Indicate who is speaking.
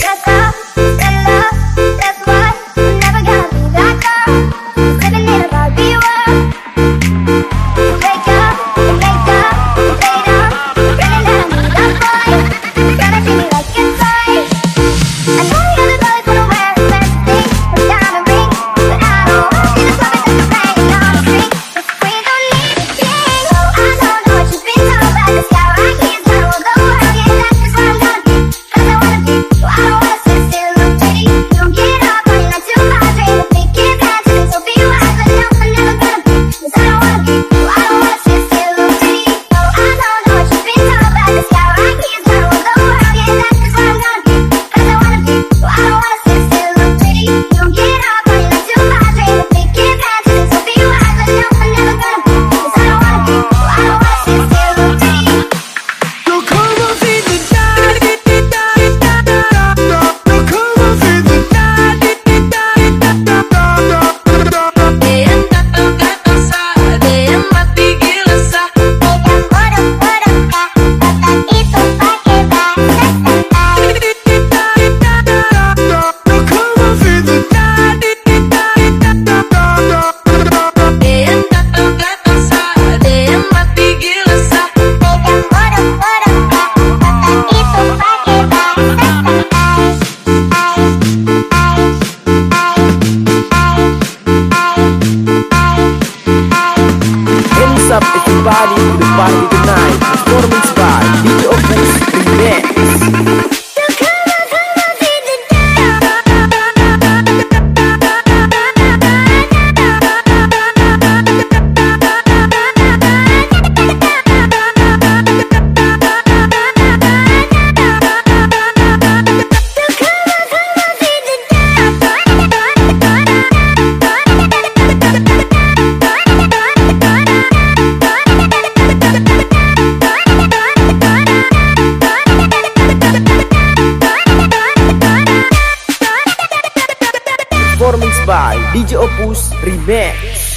Speaker 1: Cause I mix by DJ Opus Remix.